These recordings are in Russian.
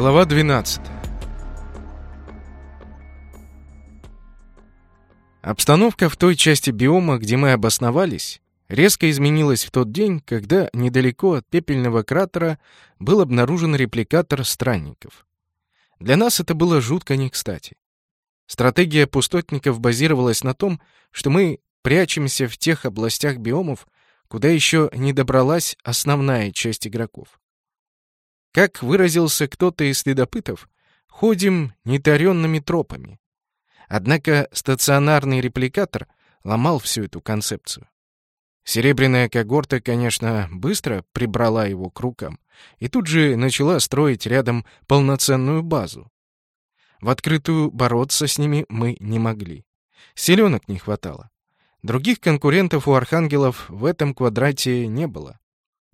Глава 12 Обстановка в той части биома, где мы обосновались, резко изменилась в тот день, когда недалеко от пепельного кратера был обнаружен репликатор странников. Для нас это было жутко не кстати. Стратегия пустотников базировалась на том, что мы прячемся в тех областях биомов, куда еще не добралась основная часть игроков. Как выразился кто-то из следопытов, ходим нетаренными тропами. Однако стационарный репликатор ломал всю эту концепцию. Серебряная когорта, конечно, быстро прибрала его к рукам и тут же начала строить рядом полноценную базу. В открытую бороться с ними мы не могли. Селенок не хватало. Других конкурентов у архангелов в этом квадрате не было.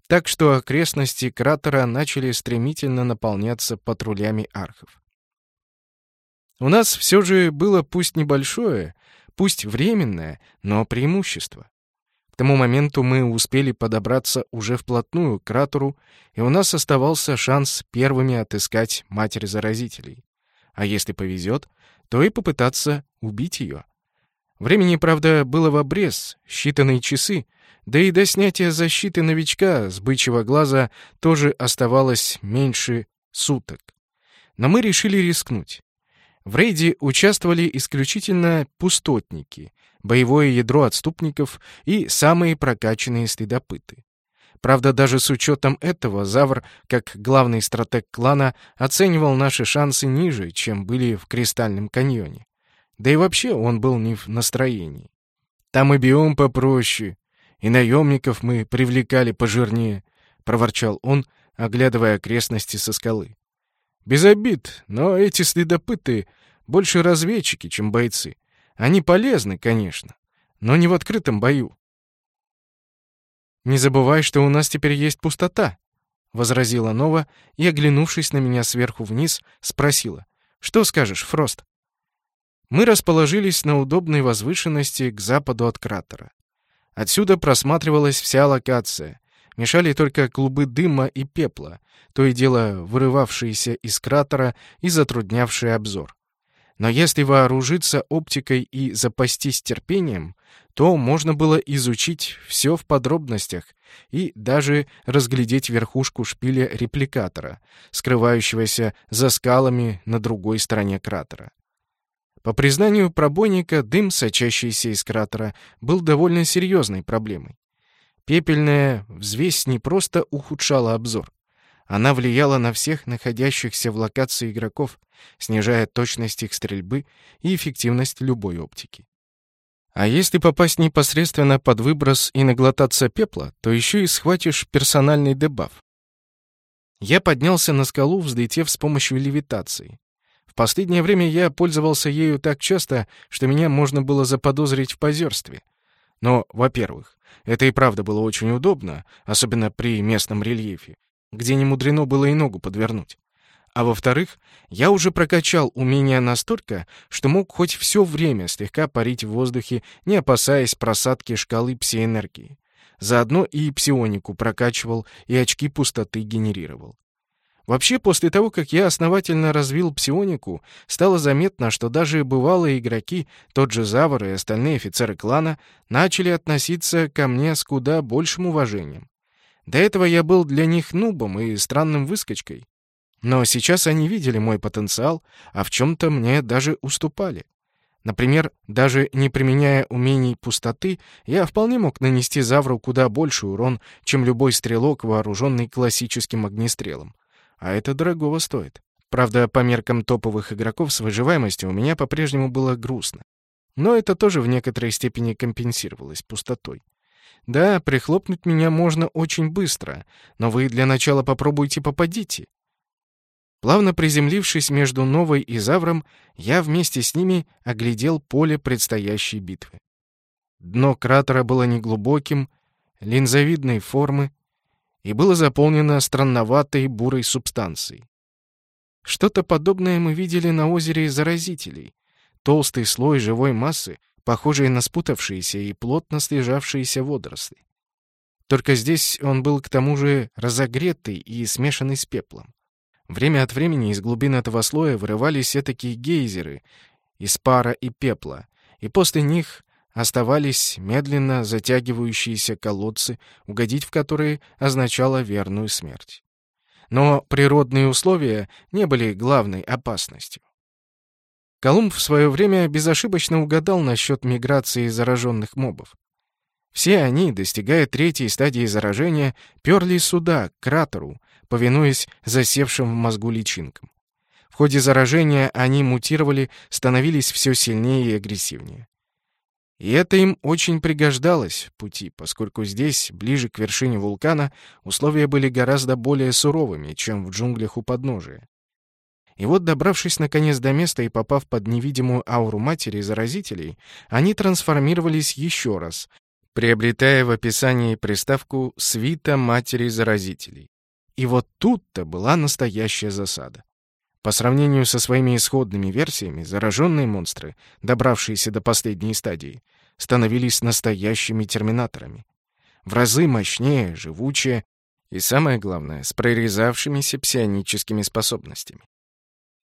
Так что окрестности кратера начали стремительно наполняться патрулями архов. У нас все же было пусть небольшое, пусть временное, но преимущество. К тому моменту мы успели подобраться уже вплотную к кратеру, и у нас оставался шанс первыми отыскать матерь заразителей. А если повезет, то и попытаться убить ее. Времени, правда, было в обрез, считанные часы, да и до снятия защиты новичка с бычьего глаза тоже оставалось меньше суток. Но мы решили рискнуть. В рейде участвовали исключительно пустотники, боевое ядро отступников и самые прокачанные следопыты. Правда, даже с учетом этого Завр, как главный стратег клана, оценивал наши шансы ниже, чем были в Кристальном каньоне. Да и вообще он был не в настроении. «Там и биом попроще, и наемников мы привлекали пожирнее», — проворчал он, оглядывая окрестности со скалы. Без обид, но эти следопыты больше разведчики, чем бойцы. Они полезны, конечно, но не в открытом бою. «Не забывай, что у нас теперь есть пустота», — возразила Нова и, оглянувшись на меня сверху вниз, спросила. «Что скажешь, Фрост?» Мы расположились на удобной возвышенности к западу от кратера. Отсюда просматривалась вся локация, Мешали только клубы дыма и пепла, то и дело вырывавшиеся из кратера и затруднявшие обзор. Но если вооружиться оптикой и запастись терпением, то можно было изучить все в подробностях и даже разглядеть верхушку шпиля репликатора, скрывающегося за скалами на другой стороне кратера. По признанию пробойника, дым, сочащийся из кратера, был довольно серьезной проблемой. Пепельная взвесь не просто ухудшала обзор. Она влияла на всех находящихся в локации игроков, снижая точность их стрельбы и эффективность любой оптики. А если попасть непосредственно под выброс и наглотаться пепла, то еще и схватишь персональный дебаф. Я поднялся на скалу, взлетев с помощью левитации. Последнее время я пользовался ею так часто, что меня можно было заподозрить в позерстве. Но, во-первых, это и правда было очень удобно, особенно при местном рельефе, где не мудрено было и ногу подвернуть. А во-вторых, я уже прокачал умения настолько, что мог хоть все время слегка парить в воздухе, не опасаясь просадки шкалы псиэнергии. Заодно и псионику прокачивал, и очки пустоты генерировал. Вообще, после того, как я основательно развил псионику, стало заметно, что даже бывалые игроки, тот же Завар и остальные офицеры клана, начали относиться ко мне с куда большим уважением. До этого я был для них нубом и странным выскочкой. Но сейчас они видели мой потенциал, а в чем-то мне даже уступали. Например, даже не применяя умений пустоты, я вполне мог нанести Завру куда больший урон, чем любой стрелок, вооруженный классическим огнестрелом а это дорогого стоит. Правда, по меркам топовых игроков с выживаемостью у меня по-прежнему было грустно. Но это тоже в некоторой степени компенсировалось пустотой. Да, прихлопнуть меня можно очень быстро, но вы для начала попробуйте попадите. Плавно приземлившись между Новой и Завром, я вместе с ними оглядел поле предстоящей битвы. Дно кратера было неглубоким, линзовидной формы, и было заполнено странноватой бурой субстанцией. Что-то подобное мы видели на озере Заразителей. Толстый слой живой массы, похожий на спутавшиеся и плотно слежавшиеся водоросли. Только здесь он был к тому же разогретый и смешанный с пеплом. Время от времени из глубин этого слоя вырывались такие гейзеры из пара и пепла, и после них оставались медленно затягивающиеся колодцы, угодить в которые означало верную смерть. Но природные условия не были главной опасностью. Колумб в свое время безошибочно угадал насчет миграции зараженных мобов. Все они, достигая третьей стадии заражения, перли сюда, к кратеру, повинуясь засевшим в мозгу личинкам. В ходе заражения они мутировали, становились все сильнее и агрессивнее. И это им очень пригождалось пути, поскольку здесь, ближе к вершине вулкана, условия были гораздо более суровыми, чем в джунглях у подножия. И вот, добравшись наконец до места и попав под невидимую ауру матери заразителей, они трансформировались еще раз, приобретая в описании приставку «свита матери заразителей». И вот тут-то была настоящая засада. По сравнению со своими исходными версиями, зараженные монстры, добравшиеся до последней стадии, становились настоящими терминаторами. В разы мощнее, живучее и, самое главное, с прорезавшимися псионическими способностями.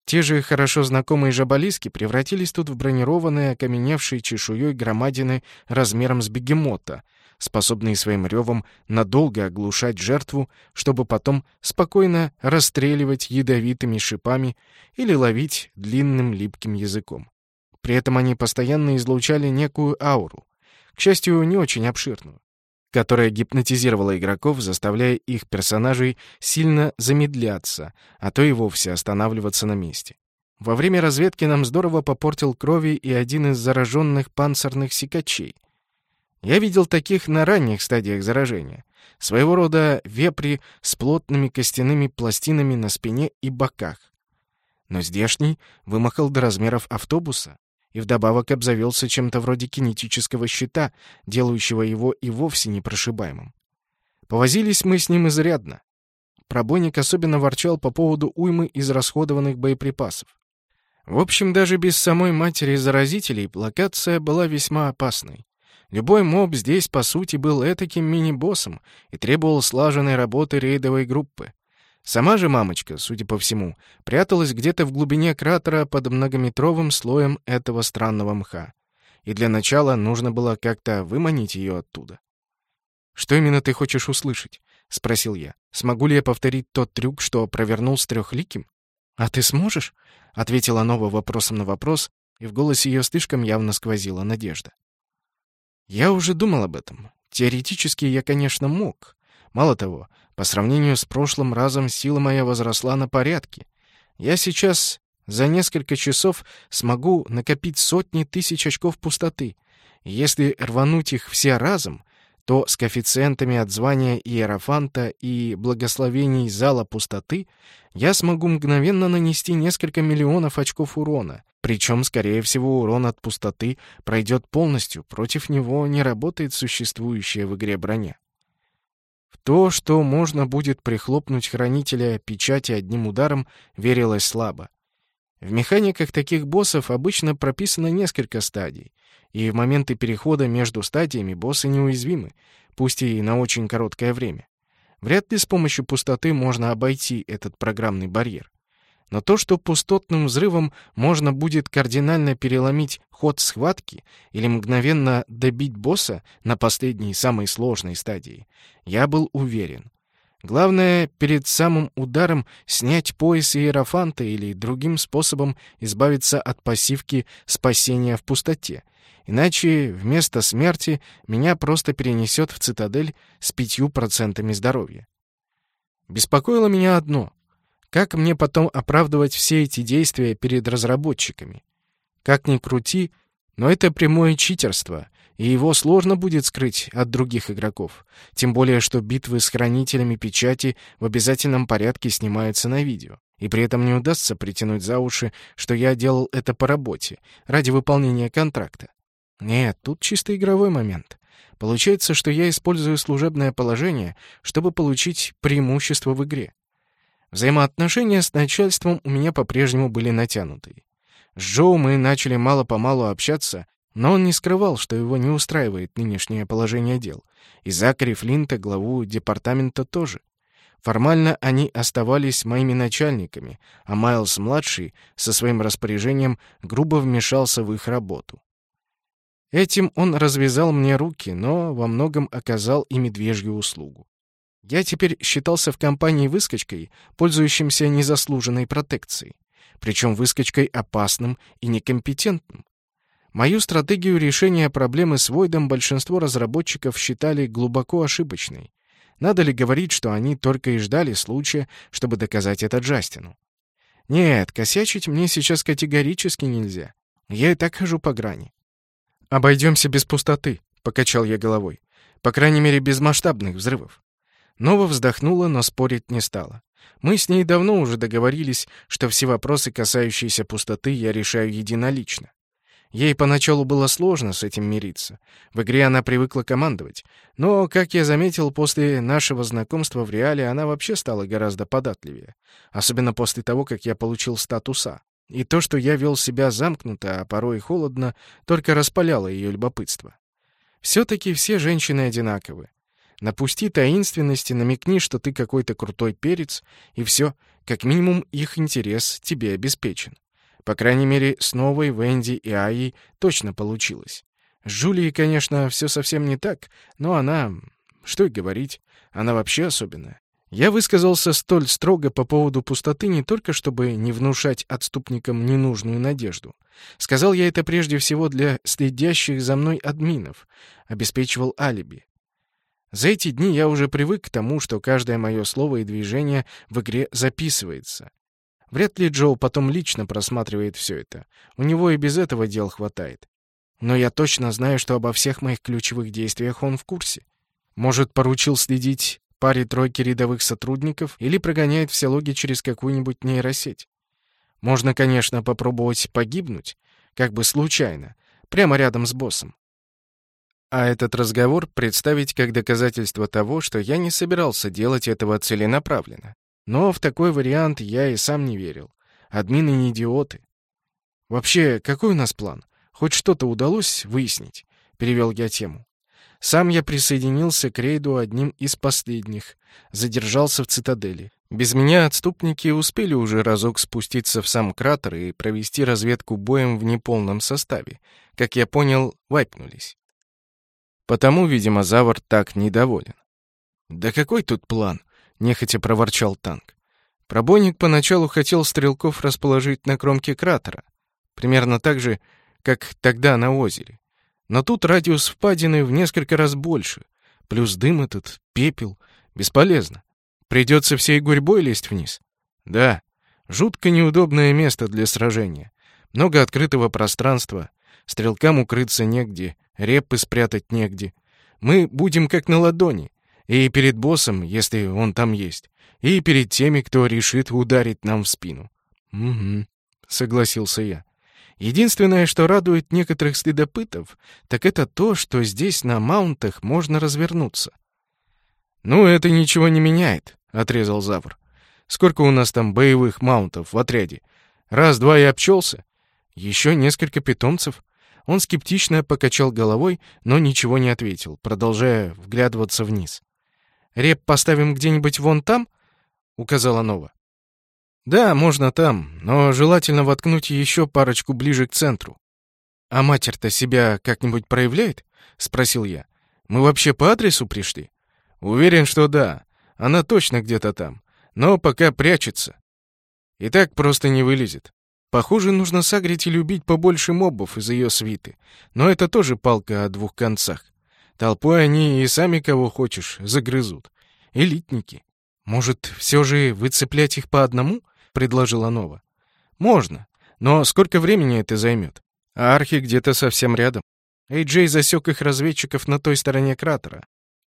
Те же хорошо знакомые жаболиски превратились тут в бронированные, окаменевшие чешуей громадины размером с бегемота, способные своим ревом надолго оглушать жертву, чтобы потом спокойно расстреливать ядовитыми шипами или ловить длинным липким языком. При этом они постоянно излучали некую ауру, к счастью, не очень обширную, которая гипнотизировала игроков, заставляя их персонажей сильно замедляться, а то и вовсе останавливаться на месте. Во время разведки нам здорово попортил крови и один из зараженных панцирных сикачей — я видел таких на ранних стадиях заражения. Своего рода вепри с плотными костяными пластинами на спине и боках. Но здешний вымахал до размеров автобуса и вдобавок обзавелся чем-то вроде кинетического щита, делающего его и вовсе непрошибаемым. Повозились мы с ним изрядно. Пробойник особенно ворчал по поводу уймы израсходованных боеприпасов. В общем, даже без самой матери заразителей локация была весьма опасной. Любой моб здесь, по сути, был этаким мини-боссом и требовал слаженной работы рейдовой группы. Сама же мамочка, судя по всему, пряталась где-то в глубине кратера под многометровым слоем этого странного мха. И для начала нужно было как-то выманить ее оттуда. «Что именно ты хочешь услышать?» — спросил я. «Смогу ли я повторить тот трюк, что провернул с трехликим?» «А ты сможешь?» — ответила Нова вопросом на вопрос, и в голосе ее слишком явно сквозила надежда. Я уже думал об этом. Теоретически я, конечно, мог. Мало того, по сравнению с прошлым разом сила моя возросла на порядке. Я сейчас за несколько часов смогу накопить сотни тысяч очков пустоты. если рвануть их все разом, то с коэффициентами от звания Иерофанта и благословений Зала Пустоты я смогу мгновенно нанести несколько миллионов очков урона. Причем, скорее всего, урон от пустоты пройдет полностью, против него не работает существующая в игре броня. В то, что можно будет прихлопнуть хранителя печати одним ударом, верилось слабо. В механиках таких боссов обычно прописано несколько стадий, и в моменты перехода между стадиями боссы неуязвимы, пусть и на очень короткое время. Вряд ли с помощью пустоты можно обойти этот программный барьер. Но то, что пустотным взрывом можно будет кардинально переломить ход схватки или мгновенно добить босса на последней, самой сложной стадии, я был уверен. Главное, перед самым ударом снять пояс Иерофанта или другим способом избавиться от пассивки спасения в пустоте. Иначе вместо смерти меня просто перенесет в цитадель с пятью процентами здоровья. Беспокоило меня одно — как мне потом оправдывать все эти действия перед разработчиками? Как ни крути, но это прямое читерство, и его сложно будет скрыть от других игроков. Тем более, что битвы с хранителями печати в обязательном порядке снимаются на видео. И при этом не удастся притянуть за уши, что я делал это по работе, ради выполнения контракта. Нет, тут чисто игровой момент. Получается, что я использую служебное положение, чтобы получить преимущество в игре. Взаимоотношения с начальством у меня по-прежнему были натянутые. С Джоу мы начали мало-помалу общаться, но он не скрывал, что его не устраивает нынешнее положение дел. И Закари Флинта, главу департамента, тоже. Формально они оставались моими начальниками, а Майлз-младший со своим распоряжением грубо вмешался в их работу. Этим он развязал мне руки, но во многом оказал и медвежью услугу. Я теперь считался в компании выскочкой, пользующимся незаслуженной протекцией, причем выскочкой опасным и некомпетентным. Мою стратегию решения проблемы с Войдом большинство разработчиков считали глубоко ошибочной. Надо ли говорить, что они только и ждали случая, чтобы доказать это Джастину? Нет, косячить мне сейчас категорически нельзя. Я и так хожу по грани. «Обойдемся без пустоты», — покачал я головой. «По крайней мере, без масштабных взрывов». Нова вздохнула, но спорить не стала. Мы с ней давно уже договорились, что все вопросы, касающиеся пустоты, я решаю единолично. Ей поначалу было сложно с этим мириться. В игре она привыкла командовать. Но, как я заметил, после нашего знакомства в реале она вообще стала гораздо податливее. Особенно после того, как я получил статуса. И то, что я вел себя замкнуто, а порой холодно, только распаляло ее любопытство. Все-таки все женщины одинаковы. Напусти таинственности, намекни, что ты какой-то крутой перец, и все, как минимум их интерес тебе обеспечен. По крайней мере, с новой Венди и Аей точно получилось. С Джулией, конечно, все совсем не так, но она... Что и говорить, она вообще особенная. Я высказался столь строго по поводу пустоты не только, чтобы не внушать отступникам ненужную надежду. Сказал я это прежде всего для следящих за мной админов, обеспечивал алиби. За эти дни я уже привык к тому, что каждое мое слово и движение в игре записывается. Вряд ли Джоу потом лично просматривает все это. У него и без этого дел хватает. Но я точно знаю, что обо всех моих ключевых действиях он в курсе. Может, поручил следить паре-тройки рядовых сотрудников или прогоняет все логи через какую-нибудь нейросеть. Можно, конечно, попробовать погибнуть, как бы случайно, прямо рядом с боссом. А этот разговор представить как доказательство того, что я не собирался делать этого целенаправленно. Но в такой вариант я и сам не верил. Админы не идиоты. Вообще, какой у нас план? Хоть что-то удалось выяснить? Перевел я тему. Сам я присоединился к рейду одним из последних, задержался в цитадели. Без меня отступники успели уже разок спуститься в сам кратер и провести разведку боем в неполном составе. Как я понял, вайпнулись. Потому, видимо, Завар так недоволен. «Да какой тут план?» — нехотя проворчал танк. Пробойник поначалу хотел стрелков расположить на кромке кратера, примерно так же, как тогда на озере. Но тут радиус впадины в несколько раз больше. Плюс дым этот, пепел. Бесполезно. Придется всей гурьбой лезть вниз. Да, жутко неудобное место для сражения. Много открытого пространства. Стрелкам укрыться негде, репы спрятать негде. Мы будем как на ладони. И перед боссом, если он там есть, и перед теми, кто решит ударить нам в спину. «Угу», — согласился я. Единственное, что радует некоторых следопытов, так это то, что здесь на маунтах можно развернуться. «Ну, это ничего не меняет», — отрезал Завр. «Сколько у нас там боевых маунтов в отряде? Раз-два и обчелся. Еще несколько питомцев». Он скептично покачал головой, но ничего не ответил, продолжая вглядываться вниз. «Реп поставим где-нибудь вон там?» — указала Нова. Да, можно там, но желательно воткнуть еще парочку ближе к центру. А матерь-то себя как-нибудь проявляет? спросил я. Мы вообще по адресу пришли? Уверен, что да. Она точно где-то там, но пока прячется. И так просто не вылезет. Похоже, нужно сагрить или убить побольше мобов из ее свиты. Но это тоже палка о двух концах. Толпой они и сами кого хочешь загрызут. Элитники. Может, все же выцеплять их по одному? — предложила Нова. «Можно. Но сколько времени это займет? А архи где-то совсем рядом. Эйджей засек их разведчиков на той стороне кратера.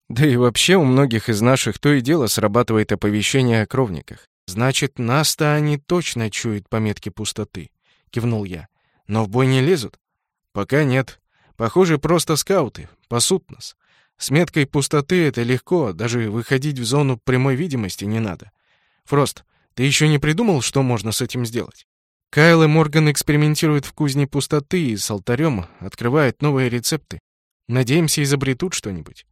Да и вообще у многих из наших то и дело срабатывает оповещение о кровниках. Значит, нас-то они точно чуют пометки пустоты», — кивнул я. «Но в бой не лезут?» «Пока нет. Похоже, просто скауты. Пасут нас. С меткой пустоты это легко, даже выходить в зону прямой видимости не надо. Фрост, ты еще не придумал, что можно с этим сделать? Кайл и Морган экспериментируют в кузне пустоты и с алтарем открывают новые рецепты. Надеемся, изобретут что-нибудь.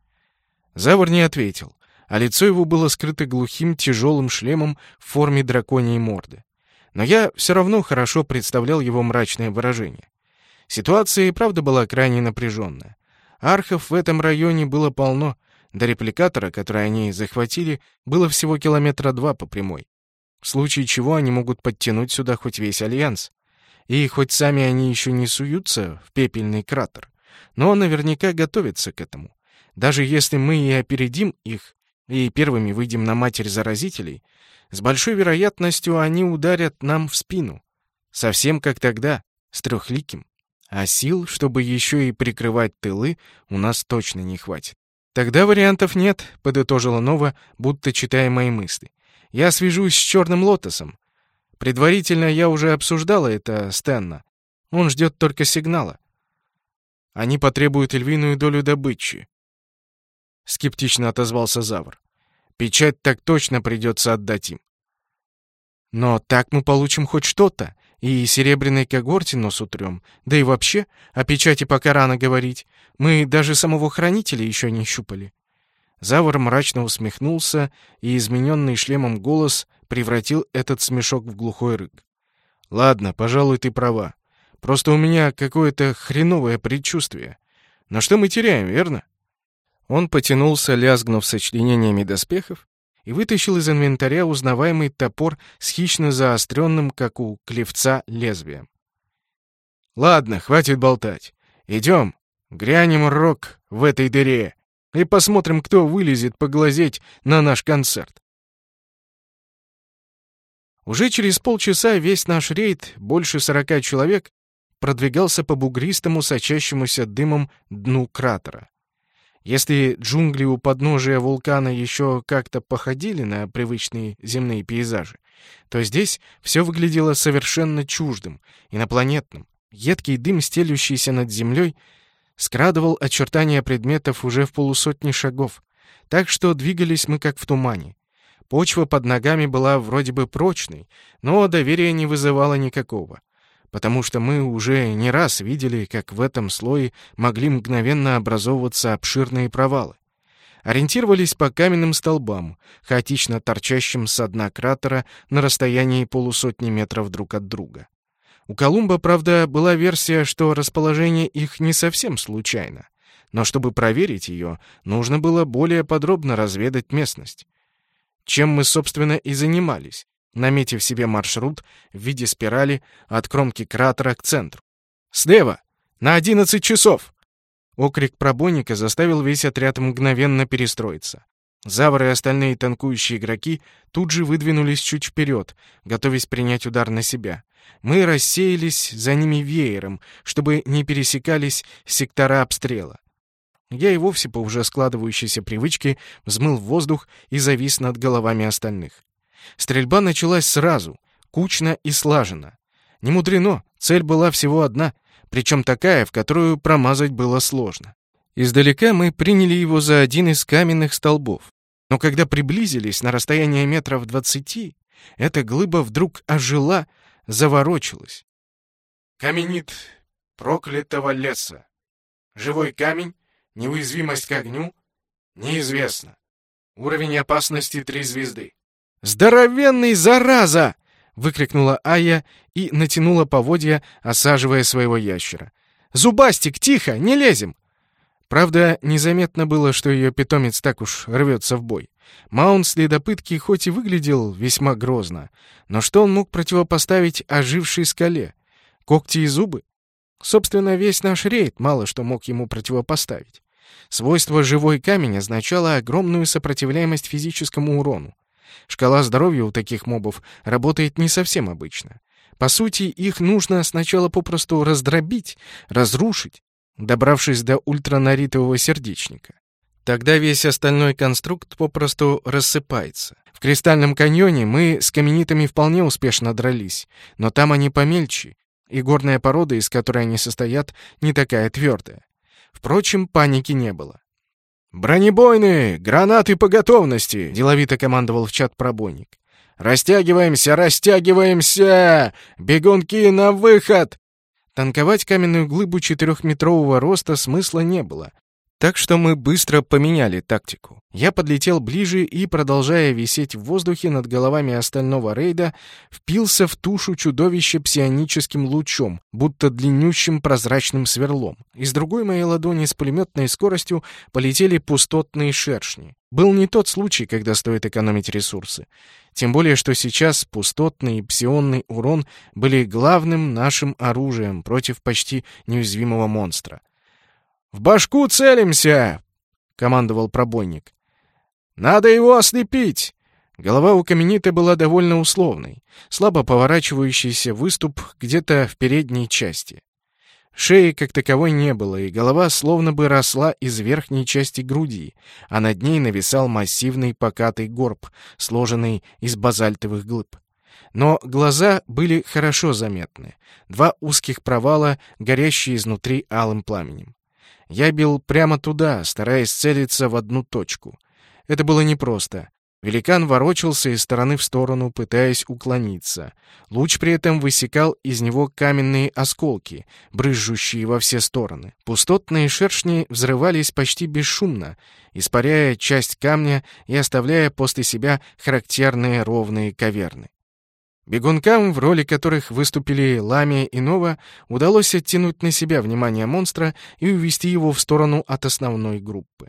Завор не ответил, а лицо его было скрыто глухим тяжелым шлемом в форме драконьей морды. Но я все равно хорошо представлял его мрачное выражение. Ситуация и правда была крайне напряженная. Архов в этом районе было полно, до репликатора, который они захватили, было всего километра два по прямой. В случае чего они могут подтянуть сюда хоть весь Альянс. И хоть сами они еще не суются в пепельный кратер, но наверняка готовятся к этому. Даже если мы и опередим их, и первыми выйдем на матерь заразителей, с большой вероятностью они ударят нам в спину. Совсем как тогда, с трехликим. А сил, чтобы еще и прикрывать тылы, у нас точно не хватит. «Тогда вариантов нет», — подытожила Нова, будто читая мои мысли. «Я свяжусь с Черным Лотосом. Предварительно я уже обсуждала это с Тенна. Он ждет только сигнала. Они потребуют львиную долю добычи. Скептично отозвался Завр. Печать так точно придется отдать им. Но так мы получим хоть что-то, и серебряной когорте нос утрем. Да и вообще, о печати пока рано говорить. Мы даже самого хранителя еще не щупали. Завор мрачно усмехнулся, и измененный шлемом голос превратил этот смешок в глухой рык. «Ладно, пожалуй, ты права. Просто у меня какое-то хреновое предчувствие. Но что мы теряем, верно?» Он потянулся, лязгнув сочленениями доспехов, и вытащил из инвентаря узнаваемый топор с хищно заостренным, как у клевца, лезвием. «Ладно, хватит болтать. Идем, грянем рок в этой дыре и посмотрим, кто вылезет поглазеть на наш концерт». Уже через полчаса весь наш рейд, больше сорока человек, продвигался по бугристому, сочащемуся дымом дну кратера. Если джунгли у подножия вулкана еще как-то походили на привычные земные пейзажи, то здесь все выглядело совершенно чуждым, инопланетным. Едкий дым, стелющийся над землей, скрадывал очертания предметов уже в полусотни шагов, так что двигались мы как в тумане. Почва под ногами была вроде бы прочной, но доверия не вызывала никакого, потому что мы уже не раз видели, как в этом слое могли мгновенно образовываться обширные провалы. Ориентировались по каменным столбам, хаотично торчащим с дна кратера на расстоянии полусотни метров друг от друга. У Колумба, правда, была версия, что расположение их не совсем случайно. Но чтобы проверить ее, нужно было более подробно разведать местность чем мы, собственно, и занимались, наметив себе маршрут в виде спирали от кромки кратера к центру. «Слева! На одиннадцать часов!» Окрик пробойника заставил весь отряд мгновенно перестроиться. Завры и остальные танкующие игроки тут же выдвинулись чуть вперед, готовясь принять удар на себя. Мы рассеялись за ними веером, чтобы не пересекались сектора обстрела. Я и вовсе по уже складывающейся привычке взмыл в воздух и завис над головами остальных. Стрельба началась сразу, кучно и слаженно. Не мудрено, цель была всего одна, причем такая, в которую промазать было сложно. Издалека мы приняли его за один из каменных столбов. Но когда приблизились на расстояние метров двадцати, эта глыба вдруг ожила, заворочилась. «Каменит проклятого леса. Живой камень Неуязвимость к огню? Неизвестно. Уровень опасности три звезды. «Здоровенный, зараза!» — выкрикнула Ая и натянула поводья, осаживая своего ящера. «Зубастик, тихо, не лезем!» Правда, незаметно было, что ее питомец так уж рвется в бой. Маунт следопытки хоть и выглядел весьма грозно, но что он мог противопоставить ожившей скале? Когти и зубы? Собственно, весь наш рейд мало что мог ему противопоставить. Свойство «живой камень» означало огромную сопротивляемость физическому урону. Шкала здоровья у таких мобов работает не совсем обычно. По сути, их нужно сначала попросту раздробить, разрушить, добравшись до ультранаритового сердечника. Тогда весь остальной конструкт попросту рассыпается. В Кристальном каньоне мы с каменитами вполне успешно дрались, но там они помельче, и горная порода, из которой они состоят, не такая твердая. Впрочем, паники не было. «Бронебойные! Гранаты по готовности!» — деловито командовал в чат пробойник. «Растягиваемся, растягиваемся! Бегунки на выход!» Танковать каменную глыбу четырехметрового роста смысла не было, так что мы быстро поменяли тактику. Я подлетел ближе и, продолжая висеть в воздухе над головами остального рейда, впился в тушу чудовища псионическим лучом, будто длиннющим прозрачным сверлом. Из другой моей ладони с пулеметной скоростью полетели пустотные шершни. Был не тот случай, когда стоит экономить ресурсы. Тем более, что сейчас пустотный и псионный урон были главным нашим оружием против почти неуязвимого монстра. «В башку целимся!» — командовал пробойник. «Надо его ослепить!» Голова у каменита была довольно условной, слабо поворачивающийся выступ где-то в передней части. Шеи как таковой не было, и голова словно бы росла из верхней части груди, а над ней нависал массивный покатый горб, сложенный из базальтовых глыб. Но глаза были хорошо заметны. Два узких провала, горящие изнутри алым пламенем. Я бил прямо туда, стараясь целиться в одну точку. Это было непросто. Великан ворочался из стороны в сторону, пытаясь уклониться. Луч при этом высекал из него каменные осколки, брызжущие во все стороны. Пустотные шершни взрывались почти бесшумно, испаряя часть камня и оставляя после себя характерные ровные каверны. Бегункам, в роли которых выступили Ламия и Нова, удалось оттянуть на себя внимание монстра и увести его в сторону от основной группы.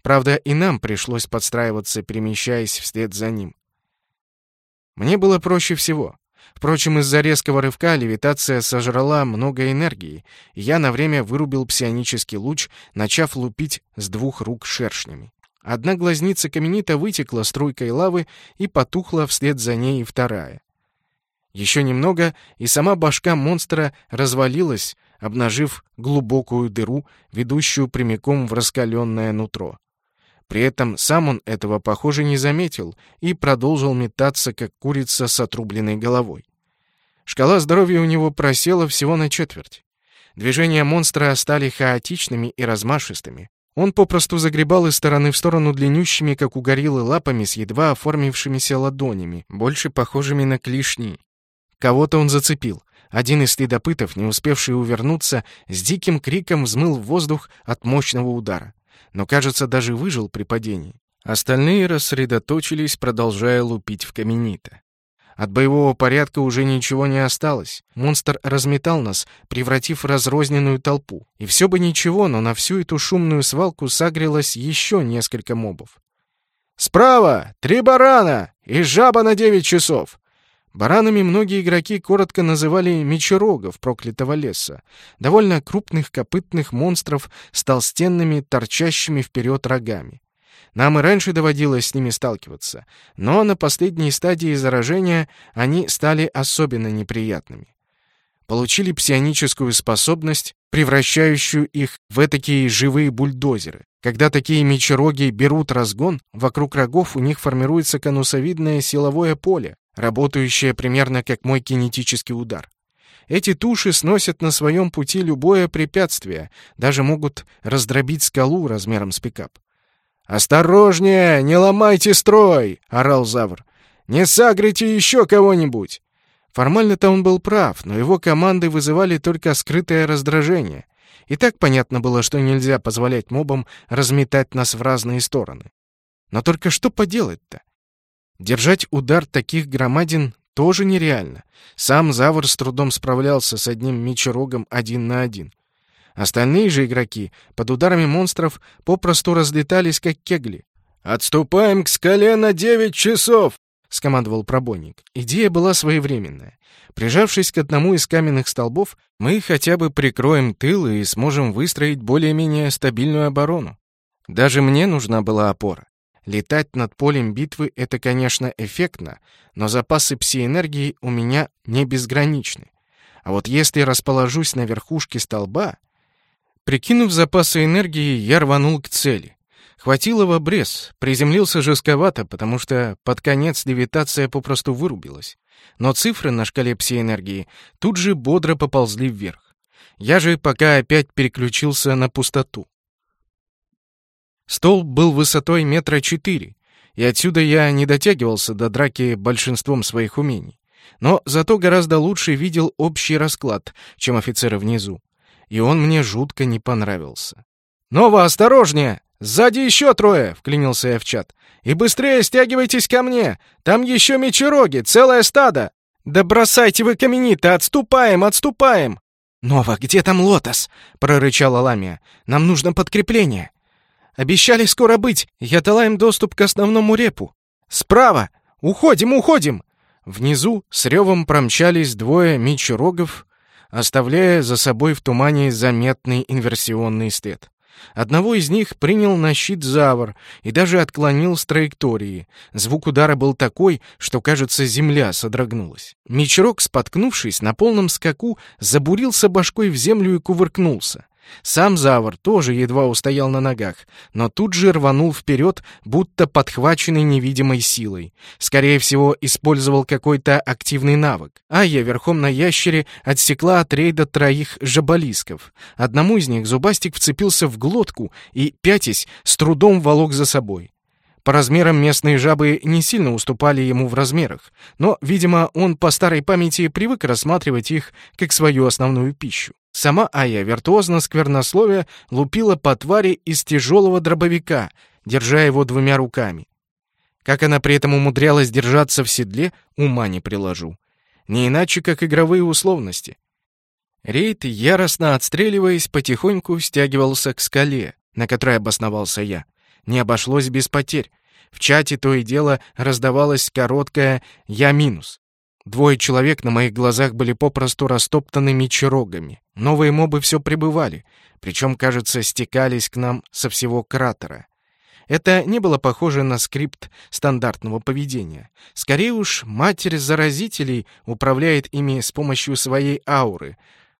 Правда, и нам пришлось подстраиваться, перемещаясь вслед за ним. Мне было проще всего. Впрочем, из-за резкого рывка левитация сожрала много энергии, и я на время вырубил псионический луч, начав лупить с двух рук шершнями. Одна глазница каменита вытекла струйкой лавы и потухла вслед за ней вторая. Еще немного, и сама башка монстра развалилась, обнажив глубокую дыру, ведущую прямиком в раскаленное нутро. При этом сам он этого, похоже, не заметил и продолжил метаться, как курица с отрубленной головой. Шкала здоровья у него просела всего на четверть. Движения монстра стали хаотичными и размашистыми. Он попросту загребал из стороны в сторону длиннющими, как у гориллы, лапами с едва оформившимися ладонями, больше похожими на клешни. Кого-то он зацепил. Один из следопытов, не успевший увернуться, с диким криком взмыл в воздух от мощного удара но, кажется, даже выжил при падении. Остальные рассредоточились, продолжая лупить в каменита. От боевого порядка уже ничего не осталось. Монстр разметал нас, превратив в разрозненную толпу. И все бы ничего, но на всю эту шумную свалку сагрилось еще несколько мобов. «Справа! Три барана! И жаба на девять часов! Баранами многие игроки коротко называли мечерогов проклятого леса, довольно крупных копытных монстров с толстенными, торчащими вперед рогами. Нам и раньше доводилось с ними сталкиваться, но на последней стадии заражения они стали особенно неприятными. Получили псионическую способность, превращающую их в такие живые бульдозеры. Когда такие мечероги берут разгон, вокруг рогов у них формируется конусовидное силовое поле, работающая примерно как мой кинетический удар. Эти туши сносят на своем пути любое препятствие, даже могут раздробить скалу размером с пикап. «Осторожнее! Не ломайте строй!» — орал Завр. «Не сагрите еще кого-нибудь!» Формально-то он был прав, но его команды вызывали только скрытое раздражение. И так понятно было, что нельзя позволять мобам разметать нас в разные стороны. Но только что поделать-то? Держать удар таких громадин тоже нереально. Сам Завр с трудом справлялся с одним мечерогом один на один. Остальные же игроки под ударами монстров попросту разлетались, как кегли. «Отступаем к скале на девять часов!» — скомандовал пробойник. Идея была своевременная. Прижавшись к одному из каменных столбов, мы хотя бы прикроем тыл и сможем выстроить более-менее стабильную оборону. Даже мне нужна была опора. Летать над полем битвы — это, конечно, эффектно, но запасы пси-энергии у меня не безграничны. А вот если расположусь на верхушке столба... Прикинув запасы энергии, я рванул к цели. Хватило в обрез, приземлился жестковато, потому что под конец левитация попросту вырубилась. Но цифры на шкале пси-энергии тут же бодро поползли вверх. Я же пока опять переключился на пустоту. Стол был высотой метра четыре, и отсюда я не дотягивался до драки большинством своих умений. Но зато гораздо лучше видел общий расклад, чем офицеры внизу. И он мне жутко не понравился. «Нова, осторожнее!» «Сзади еще трое!» — вклинился я в чат. «И быстрее стягивайтесь ко мне! Там еще мечероги, целое стадо!» «Да бросайте вы камени-то! Отступаем, отступаем!» «Нова, где там Лотос?» — прорычала Ламия. «Нам нужно подкрепление!» «Обещали скоро быть! Я дала им доступ к основному репу!» «Справа! Уходим, уходим!» Внизу с ревом промчались двое мечерогов, оставляя за собой в тумане заметный инверсионный след. Одного из них принял на щит Завр и даже отклонил с траектории. Звук удара был такой, что, кажется, земля содрогнулась. Мечрок, споткнувшись, на полном скаку забурился башкой в землю и кувыркнулся. Сам Завр тоже едва устоял на ногах, но тут же рванул вперед, будто подхваченный невидимой силой. Скорее всего, использовал какой-то активный навык. А я верхом на ящере отсекла от рейда троих жабалисков. Одному из них зубастик вцепился в глотку и, пятясь, с трудом волок за собой. По размерам местные жабы не сильно уступали ему в размерах, но, видимо, он по старой памяти привык рассматривать их как свою основную пищу. Сама Ая виртуозно сквернословия лупила по твари из тяжелого дробовика, держа его двумя руками. Как она при этом умудрялась держаться в седле, ума не приложу. Не иначе, как игровые условности. Рейд, яростно отстреливаясь, потихоньку стягивался к скале, на которой обосновался я. Не обошлось без потерь. В чате то и дело раздавалось короткое «я минус». Двое человек на моих глазах были попросту растоптаны мечерогами. Новые мобы все прибывали, причем, кажется, стекались к нам со всего кратера. Это не было похоже на скрипт стандартного поведения. Скорее уж, матерь заразителей управляет ими с помощью своей ауры,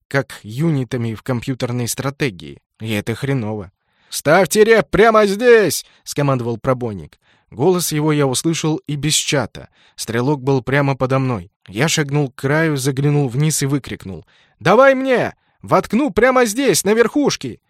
как юнитами в компьютерной стратегии. И это хреново. «Ставьте реп прямо здесь!» — скомандовал пробойник. Голос его я услышал и без чата. Стрелок был прямо подо мной. Я шагнул к краю, заглянул вниз и выкрикнул. «Давай мне! Воткну прямо здесь, на верхушке!»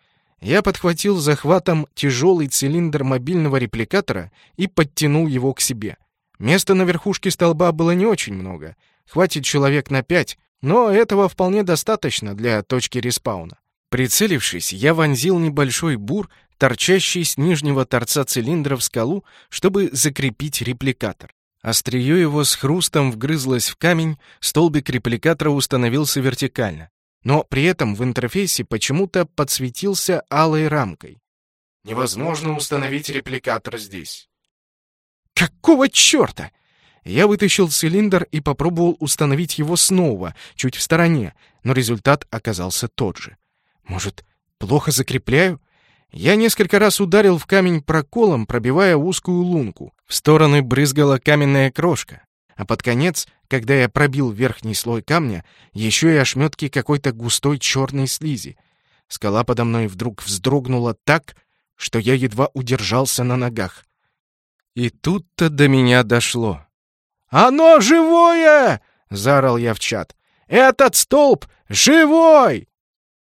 Я подхватил захватом тяжелый цилиндр мобильного репликатора и подтянул его к себе. Места на верхушке столба было не очень много. Хватит человек на пять, но этого вполне достаточно для точки респауна. Прицелившись, я вонзил небольшой бур, торчащий с нижнего торца цилиндра в скалу, чтобы закрепить репликатор. Острие его с хрустом вгрызлось в камень, столбик репликатора установился вертикально. Но при этом в интерфейсе почему-то подсветился алой рамкой. Невозможно установить репликатор здесь. Какого черта? Я вытащил цилиндр и попробовал установить его снова, чуть в стороне, но результат оказался тот же. Может, плохо закрепляю? Я несколько раз ударил в камень проколом, пробивая узкую лунку. В стороны брызгала каменная крошка. А под конец, когда я пробил верхний слой камня, еще и ошметки какой-то густой черной слизи. Скала подо мной вдруг вздрогнула так, что я едва удержался на ногах. И тут-то до меня дошло. «Оно живое!» — заорал я в чат. «Этот столб живой!»